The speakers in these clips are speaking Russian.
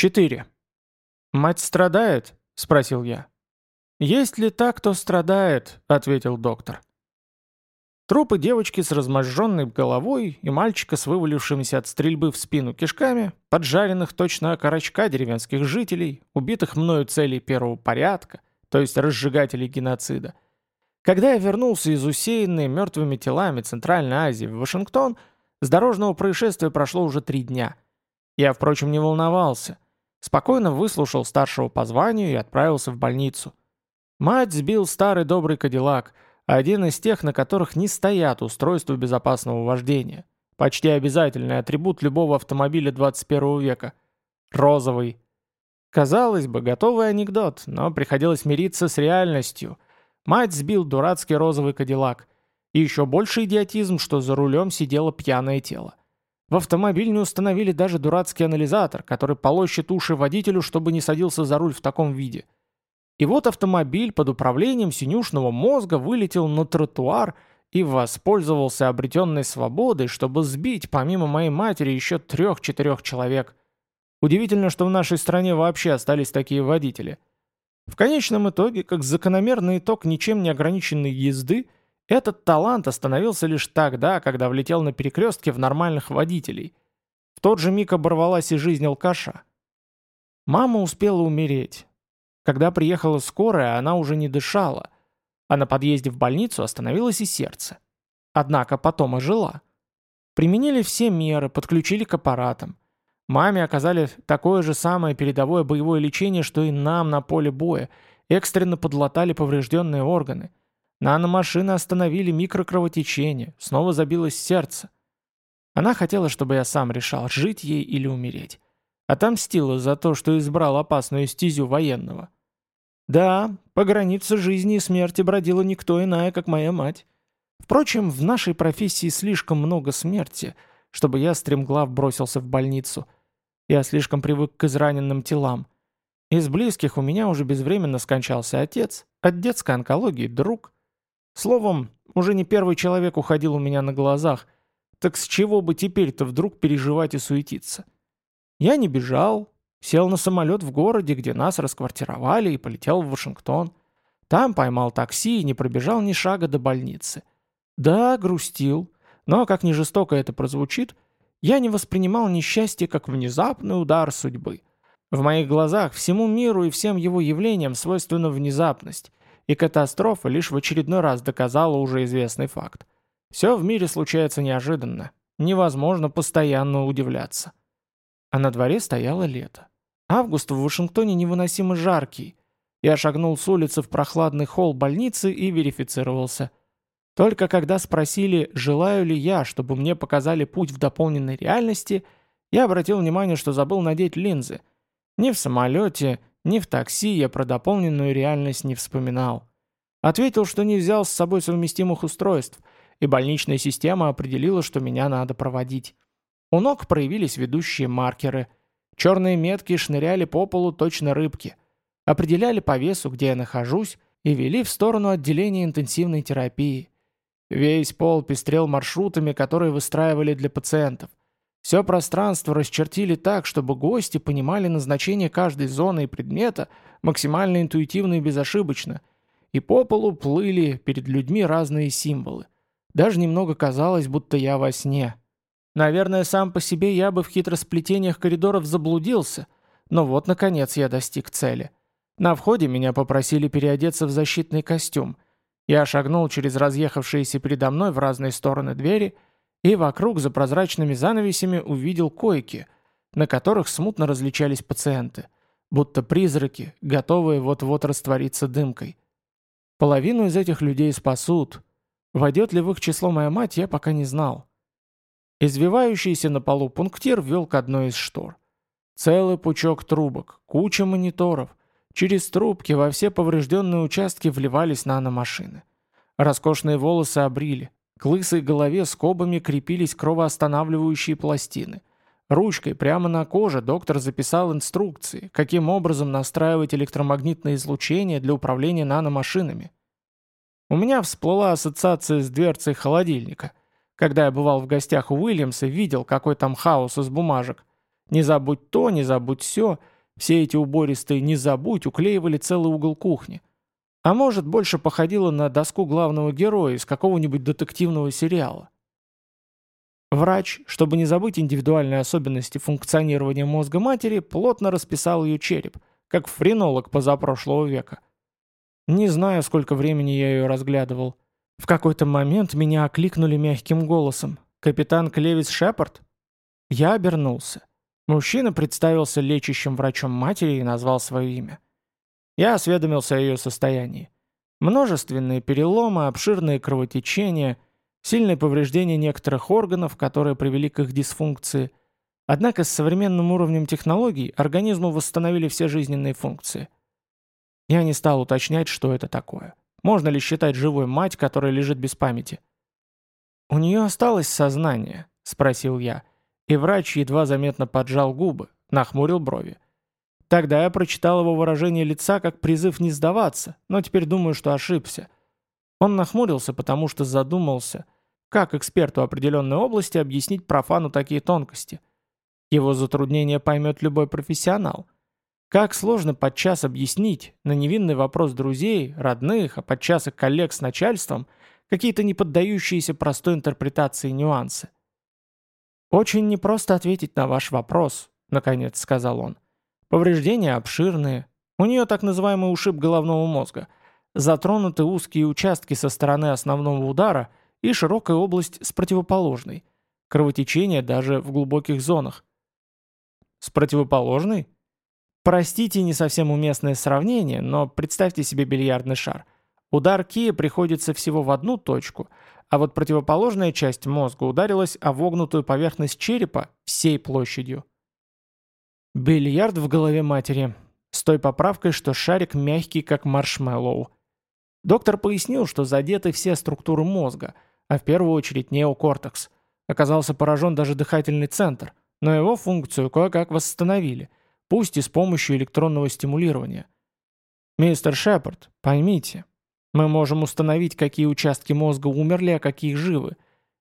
4. «Мать страдает?» – спросил я. «Есть ли та, кто страдает?» – ответил доктор. Трупы девочки с разможженной головой и мальчика с вывалившимися от стрельбы в спину кишками, поджаренных точно окорочка деревенских жителей, убитых мною целей первого порядка, то есть разжигателей геноцида. Когда я вернулся из усеянной мертвыми телами Центральной Азии в Вашингтон, с дорожного происшествия прошло уже три дня. Я, впрочем, не волновался. Спокойно выслушал старшего по званию и отправился в больницу. Мать сбил старый добрый кадиллак, один из тех, на которых не стоят устройства безопасного вождения. Почти обязательный атрибут любого автомобиля 21 века. Розовый. Казалось бы, готовый анекдот, но приходилось мириться с реальностью. Мать сбил дурацкий розовый кадиллак. И еще больше идиотизм, что за рулем сидело пьяное тело. В автомобиль не установили даже дурацкий анализатор, который полощет уши водителю, чтобы не садился за руль в таком виде. И вот автомобиль под управлением синюшного мозга вылетел на тротуар и воспользовался обретенной свободой, чтобы сбить помимо моей матери еще трех-четырех человек. Удивительно, что в нашей стране вообще остались такие водители. В конечном итоге, как закономерный итог ничем не ограниченной езды – этот талант остановился лишь тогда, когда влетел на перекрестке в нормальных водителей. В тот же миг оборвалась и жизнь алкаша. Мама успела умереть. Когда приехала скорая, она уже не дышала, а на подъезде в больницу остановилось и сердце. Однако потом ожила. Применили все меры, подключили к аппаратам. Маме оказали такое же самое передовое боевое лечение, что и нам на поле боя, экстренно подлатали поврежденные органы – Наномашины остановили микрокровотечение, снова забилось сердце. Она хотела, чтобы я сам решал, жить ей или умереть. Отомстила за то, что избрал опасную стезю военного. Да, по границе жизни и смерти бродила никто иная, как моя мать. Впрочем, в нашей профессии слишком много смерти, чтобы я стремглав бросился в больницу. Я слишком привык к израненным телам. Из близких у меня уже безвременно скончался отец, от детской онкологии друг – Словом, уже не первый человек уходил у меня на глазах, так с чего бы теперь-то вдруг переживать и суетиться? Я не бежал, сел на самолет в городе, где нас расквартировали, и полетел в Вашингтон. Там поймал такси и не пробежал ни шага до больницы. Да, грустил, но, как ни жестоко это прозвучит, я не воспринимал несчастье как внезапный удар судьбы. В моих глазах всему миру и всем его явлениям свойственна внезапность, и катастрофа лишь в очередной раз доказала уже известный факт. Все в мире случается неожиданно. Невозможно постоянно удивляться. А на дворе стояло лето. Август в Вашингтоне невыносимо жаркий. Я шагнул с улицы в прохладный холл больницы и верифицировался. Только когда спросили, желаю ли я, чтобы мне показали путь в дополненной реальности, я обратил внимание, что забыл надеть линзы. Ни в самолете, ни в такси я про дополненную реальность не вспоминал. Ответил, что не взял с собой совместимых устройств, и больничная система определила, что меня надо проводить. У ног проявились ведущие маркеры. Черные метки шныряли по полу точно рыбки. Определяли по весу, где я нахожусь, и вели в сторону отделения интенсивной терапии. Весь пол пестрел маршрутами, которые выстраивали для пациентов. Все пространство расчертили так, чтобы гости понимали назначение каждой зоны и предмета максимально интуитивно и безошибочно. И по полу плыли перед людьми разные символы. Даже немного казалось, будто я во сне. Наверное, сам по себе я бы в хитросплетениях коридоров заблудился, но вот, наконец, я достиг цели. На входе меня попросили переодеться в защитный костюм. Я шагнул через разъехавшиеся передо мной в разные стороны двери – и вокруг за прозрачными занавесями увидел койки, на которых смутно различались пациенты, будто призраки, готовые вот-вот раствориться дымкой. Половину из этих людей спасут. Войдет ли в их число моя мать, я пока не знал. Извивающийся на полу пунктир вел к одной из штор. Целый пучок трубок, куча мониторов. Через трубки во все поврежденные участки вливались наномашины. Роскошные волосы обрили, к лысой голове скобами крепились кровоостанавливающие пластины. Ручкой прямо на коже доктор записал инструкции, каким образом настраивать электромагнитное излучение для управления наномашинами. У меня всплыла ассоциация с дверцей холодильника. Когда я бывал в гостях у Уильямса, видел, какой там хаос из бумажек. Не забудь то, не забудь все. Все эти убористые «не забудь» уклеивали целый угол кухни. А может, больше походило на доску главного героя из какого-нибудь детективного сериала. Врач, чтобы не забыть индивидуальные особенности функционирования мозга матери, плотно расписал ее череп, как френолог позапрошлого века. Не знаю, сколько времени я ее разглядывал. В какой-то момент меня окликнули мягким голосом. «Капитан Клевис Шепард?» Я обернулся. Мужчина представился лечащим врачом матери и назвал свое имя. Я осведомился о ее состоянии. Множественные переломы, обширные кровотечения – Сильное повреждение некоторых органов, которые привели к их дисфункции. Однако с современным уровнем технологий организму восстановили все жизненные функции. Я не стал уточнять, что это такое. Можно ли считать живой мать, которая лежит без памяти? «У нее осталось сознание?» – спросил я. И врач едва заметно поджал губы, нахмурил брови. Тогда я прочитал его выражение лица как призыв не сдаваться, но теперь думаю, что ошибся – он нахмурился, потому что задумался, как эксперту определенной области объяснить профану такие тонкости. Его затруднение поймет любой профессионал. Как сложно подчас объяснить на невинный вопрос друзей, родных, а подчас и коллег с начальством какие-то не поддающиеся простой интерпретации нюансы. «Очень непросто ответить на ваш вопрос», — наконец сказал он. «Повреждения обширные. У нее так называемый ушиб головного мозга — Затронуты узкие участки со стороны основного удара и широкая область с противоположной. Кровотечение даже в глубоких зонах. С противоположной? Простите не совсем уместное сравнение, но представьте себе бильярдный шар. Удар кия приходится всего в одну точку, а вот противоположная часть мозга ударилась о вогнутую поверхность черепа всей площадью. Бильярд в голове матери. С той поправкой, что шарик мягкий, как маршмеллоу. Доктор пояснил, что задеты все структуры мозга, а в первую очередь неокортекс. Оказался поражен даже дыхательный центр, но его функцию кое-как восстановили, пусть и с помощью электронного стимулирования. «Мистер Шепард, поймите, мы можем установить, какие участки мозга умерли, а какие живы.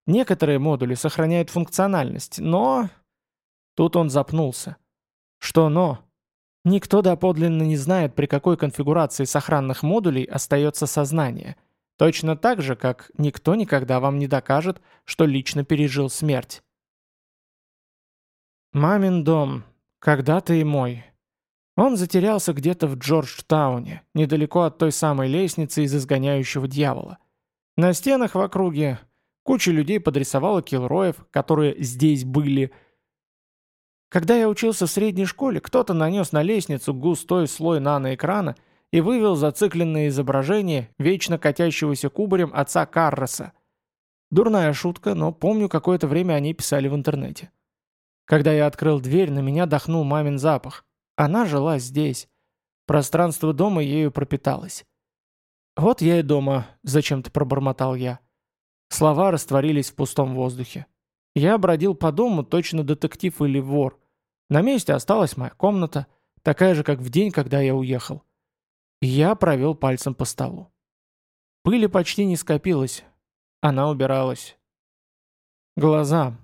Некоторые модули сохраняют функциональность, но...» Тут он запнулся. «Что «но»?» Никто доподлинно не знает, при какой конфигурации сохранных модулей остается сознание. Точно так же, как никто никогда вам не докажет, что лично пережил смерть. Мамин дом. Когда-то и мой. Он затерялся где-то в Джорджтауне, недалеко от той самой лестницы из изгоняющего дьявола. На стенах в округе куча людей подрисовала Килроев, которые здесь были – когда я учился в средней школе, кто-то нанес на лестницу густой слой наноэкрана и вывел зацикленное изображение вечно катящегося кубарем отца Карроса. Дурная шутка, но помню, какое-то время они писали в интернете. Когда я открыл дверь, на меня дохнул мамин запах. Она жила здесь. Пространство дома ею пропиталось. «Вот я и дома», — зачем-то пробормотал я. Слова растворились в пустом воздухе. Я бродил по дому, точно детектив или вор. На месте осталась моя комната, такая же, как в день, когда я уехал. Я провел пальцем по столу. Пыли почти не скопилось. Она убиралась. Глаза.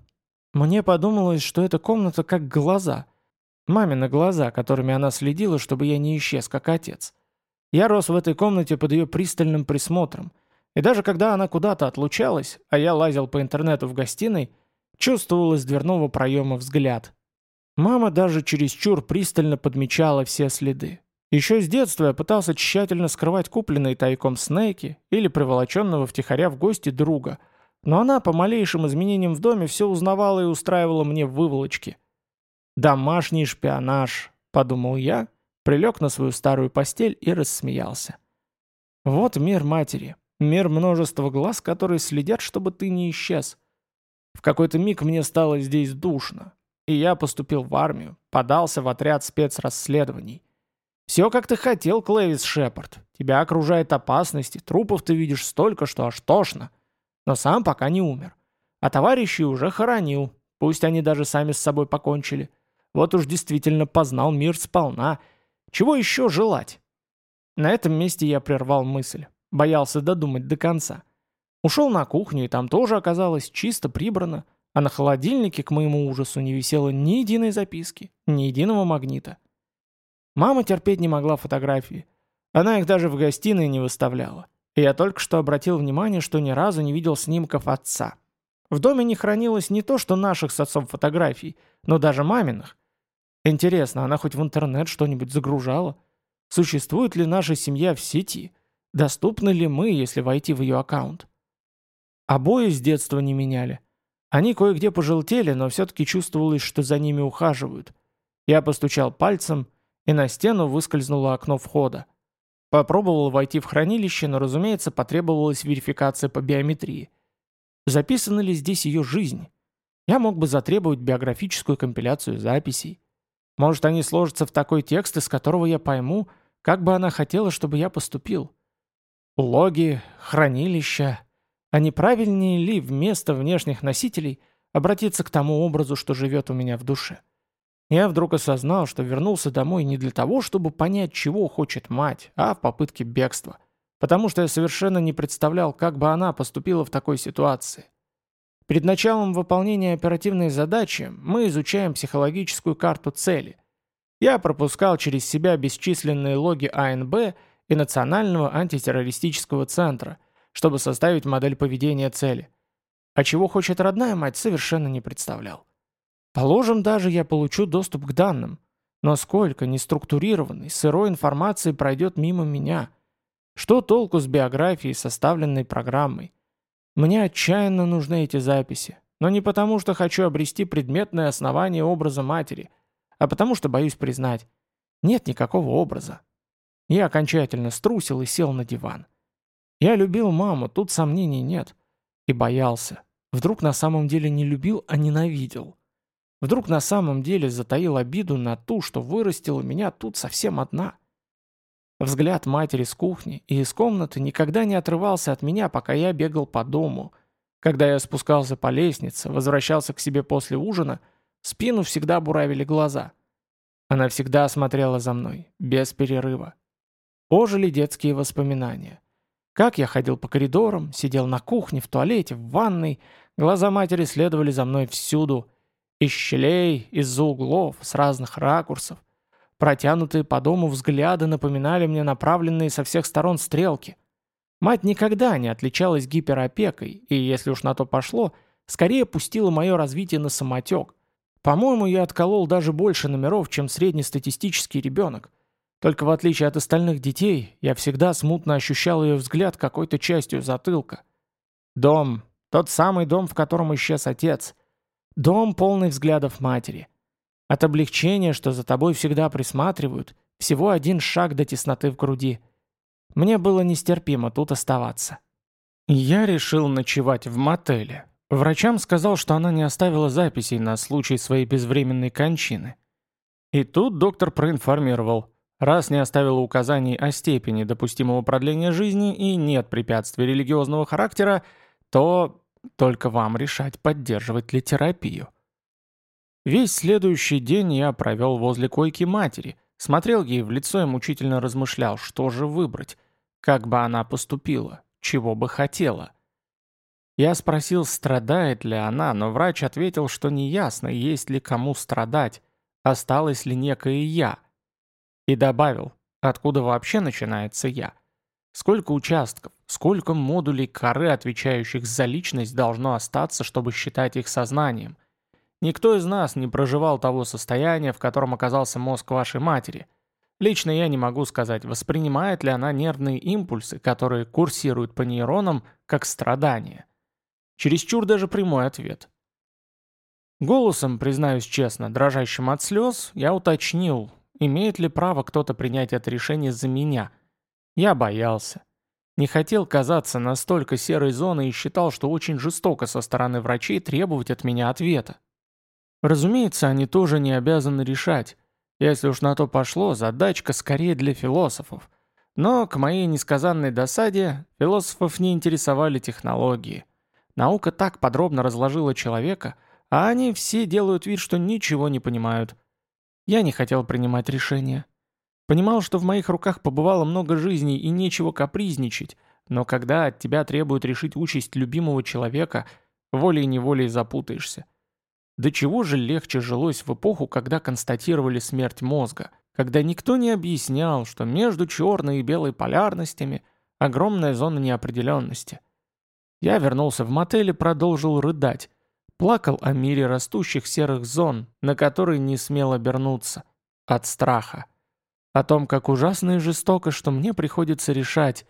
Мне подумалось, что эта комната как глаза. Мамины глаза, которыми она следила, чтобы я не исчез, как отец. Я рос в этой комнате под ее пристальным присмотром. И даже когда она куда-то отлучалась, а я лазил по интернету в гостиной, чувствовал из дверного проема взгляд. Мама даже чересчур пристально подмечала все следы. Еще с детства я пытался тщательно скрывать купленные тайком снеки или приволоченного втихаря в гости друга, но она по малейшим изменениям в доме все узнавала и устраивала мне выволочки. «Домашний шпионаж», — подумал я, прилег на свою старую постель и рассмеялся. «Вот мир матери, мир множества глаз, которые следят, чтобы ты не исчез». В какой-то миг мне стало здесь душно, и я поступил в армию, подался в отряд спецрасследований. Все, как ты хотел, Клэвис Шепард. Тебя окружает опасность, и трупов ты видишь столько, что аж тошно. Но сам пока не умер. А товарищи уже хоронил, пусть они даже сами с собой покончили. Вот уж действительно познал мир сполна. Чего еще желать? На этом месте я прервал мысль. Боялся додумать до конца. Ушел на кухню, и там тоже оказалось чисто прибрано. а на холодильнике, к моему ужасу, не висело ни единой записки, ни единого магнита. Мама терпеть не могла фотографии. Она их даже в гостиной не выставляла. И я только что обратил внимание, что ни разу не видел снимков отца. В доме не хранилось не то, что наших с отцом фотографий, но даже маминых. Интересно, она хоть в интернет что-нибудь загружала? Существует ли наша семья в сети? Доступны ли мы, если войти в ее аккаунт? Обои с детства не меняли. Они кое-где пожелтели, но все-таки чувствовалось, что за ними ухаживают. Я постучал пальцем, и на стену выскользнуло окно входа. Попробовал войти в хранилище, но, разумеется, потребовалась верификация по биометрии. Записана ли здесь ее жизнь? Я мог бы затребовать биографическую компиляцию записей. Может, они сложатся в такой текст, из которого я пойму, как бы она хотела, чтобы я поступил. Логи, хранилища. А не правильнее ли вместо внешних носителей обратиться к тому образу, что живет у меня в душе? Я вдруг осознал, что вернулся домой не для того, чтобы понять, чего хочет мать, а в попытке бегства. Потому что я совершенно не представлял, как бы она поступила в такой ситуации. Перед началом выполнения оперативной задачи мы изучаем психологическую карту цели. Я пропускал через себя бесчисленные логи АНБ и Национального антитеррористического центра, чтобы составить модель поведения цели. А чего хочет родная мать, совершенно не представлял. Положим, даже я получу доступ к данным. Но сколько неструктурированной, сырой информации пройдет мимо меня? Что толку с биографией, составленной программой? Мне отчаянно нужны эти записи. Но не потому, что хочу обрести предметное основание образа матери, а потому что боюсь признать. Нет никакого образа. Я окончательно струсил и сел на диван. Я любил маму, тут сомнений нет. И боялся. Вдруг на самом деле не любил, а ненавидел. Вдруг на самом деле затаил обиду на ту, что вырастила меня тут совсем одна. Взгляд матери с кухни и из комнаты никогда не отрывался от меня, пока я бегал по дому. Когда я спускался по лестнице, возвращался к себе после ужина, спину всегда буравили глаза. Она всегда смотрела за мной, без перерыва. Ожили детские воспоминания. Как я ходил по коридорам, сидел на кухне, в туалете, в ванной, глаза матери следовали за мной всюду — из щелей, из-за углов, с разных ракурсов. Протянутые по дому взгляды напоминали мне направленные со всех сторон стрелки. Мать никогда не отличалась гиперопекой, и, если уж на то пошло, скорее пустила мое развитие на самотек. По-моему, я отколол даже больше номеров, чем среднестатистический ребенок. Только в отличие от остальных детей, я всегда смутно ощущал ее взгляд какой-то частью затылка. Дом, тот самый дом, в котором исчез отец — Дом полный взглядов матери. От облегчения, что за тобой всегда присматривают, всего один шаг до тесноты в груди. Мне было нестерпимо тут оставаться. Я решил ночевать в мотеле. Врачам сказал, что она не оставила записей на случай своей безвременной кончины. И тут доктор проинформировал. Раз не оставила указаний о степени допустимого продления жизни и нет препятствий религиозного характера, то только вам решать, поддерживать ли терапию. Весь следующий день я провел возле койки матери, смотрел ей в лицо и мучительно размышлял, что же выбрать, как бы она поступила, чего бы хотела. Я спросил, страдает ли она, но врач ответил, что неясно, есть ли кому страдать, осталось ли некое «я». И добавил, откуда вообще начинается «я». Сколько участков, сколько модулей коры, отвечающих за личность, должно остаться, чтобы считать их сознанием? Никто из нас не проживал того состояния, в котором оказался мозг вашей матери. Лично я не могу сказать, воспринимает ли она нервные импульсы, которые курсируют по нейронам, как страдания. Чересчур даже прямой ответ. Голосом, признаюсь честно, дрожащим от слез, я уточнил, имеет ли право кто-то принять это решение за меня – я боялся. Не хотел казаться настолько серой зоной и считал, что очень жестоко со стороны врачей требовать от меня ответа. Разумеется, они тоже не обязаны решать. Если уж на то пошло, задачка скорее для философов. Но, к моей несказанной досаде, философов не интересовали технологии. Наука так подробно разложила человека, а они все делают вид, что ничего не понимают. Я не хотел принимать решения. Понимал, что в моих руках побывало много жизней и нечего капризничать, но когда от тебя требуют решить участь любимого человека, волей-неволей запутаешься. До чего же легче жилось в эпоху, когда констатировали смерть мозга, когда никто не объяснял, что между черной и белой полярностями огромная зона неопределенности. Я вернулся в мотель и продолжил рыдать. Плакал о мире растущих серых зон, на которые не смел обернуться. От страха. О том, как ужасно и жестоко, что мне приходится решать.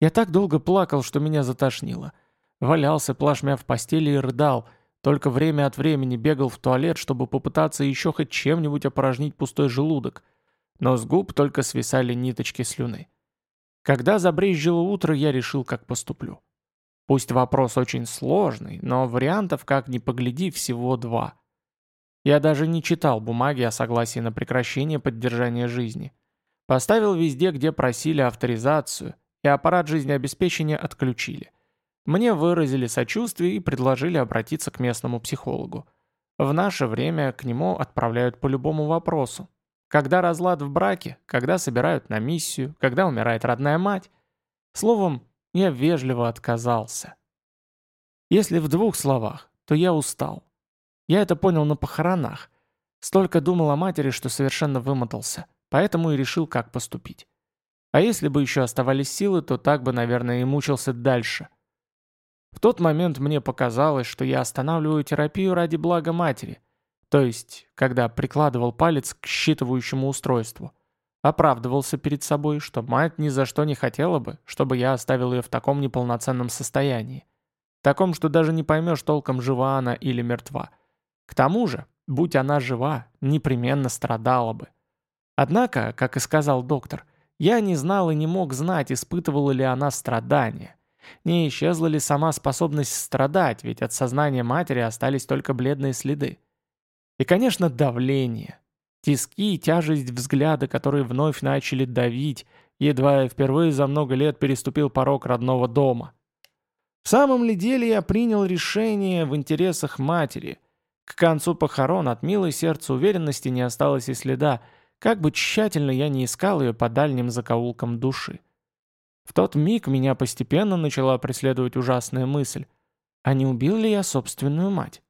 Я так долго плакал, что меня затошнило. Валялся плашмя в постели и рыдал – только время от времени бегал в туалет, чтобы попытаться еще хоть чем-нибудь опорожнить пустой желудок. Но с губ только свисали ниточки слюны. Когда забрезжило утро, я решил, как поступлю. Пусть вопрос очень сложный, но вариантов, как ни погляди, всего два. Я даже не читал бумаги о согласии на прекращение поддержания жизни. Поставил везде, где просили авторизацию, и аппарат жизнеобеспечения отключили – мне выразили сочувствие и предложили обратиться к местному психологу. В наше время к нему отправляют по любому вопросу. Когда разлад в браке, когда собирают на миссию, когда умирает родная мать. Словом, я вежливо отказался. Если в двух словах, то я устал. Я это понял на похоронах. Столько думал о матери, что совершенно вымотался. Поэтому и решил, как поступить. А если бы еще оставались силы, то так бы, наверное, и мучился дальше – в тот момент мне показалось, что я останавливаю терапию ради блага матери, то есть, когда прикладывал палец к считывающему устройству. Оправдывался перед собой, что мать ни за что не хотела бы, чтобы я оставил ее в таком неполноценном состоянии. Таком, что даже не поймешь толком, жива она или мертва. К тому же, будь она жива, непременно страдала бы. Однако, как и сказал доктор, я не знал и не мог знать, испытывала ли она страдания. Не исчезла ли сама способность страдать, ведь от сознания матери остались только бледные следы. И, конечно, давление. Тиски и тяжесть взгляда, которые вновь начали давить, едва я впервые за много лет переступил порог родного дома. В самом ли деле я принял решение в интересах матери? К концу похорон от милой сердца уверенности не осталось и следа, как бы тщательно я не искал ее по дальним закоулкам души. В тот миг меня постепенно начала преследовать ужасная мысль. А не убил ли я собственную мать?